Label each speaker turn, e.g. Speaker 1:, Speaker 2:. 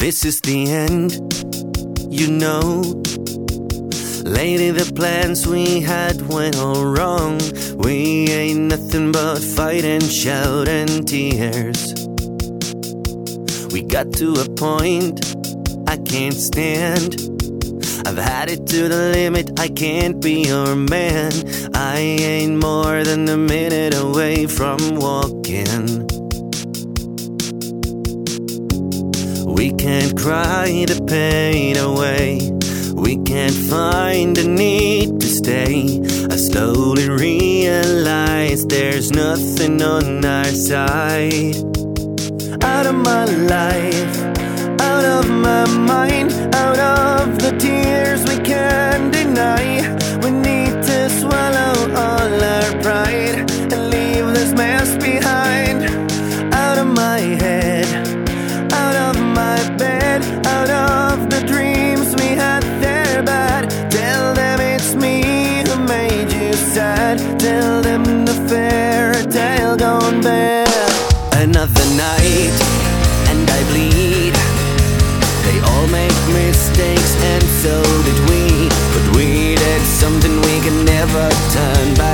Speaker 1: This is the end, you know. Lady, the plans we had went all wrong. We ain't nothing but fight and shout and tears. We got to a point I can't stand. I've had it to the limit, I can't be your man. I ain't more than a minute away from walking. We can't cry the pain away. We can't find the need to stay. I slowly realize there's nothing on our side. Out of my life, out of my mind, out of the tears we night, and I bleed. They all make mistakes, and so did we. But we did something we can never turn back.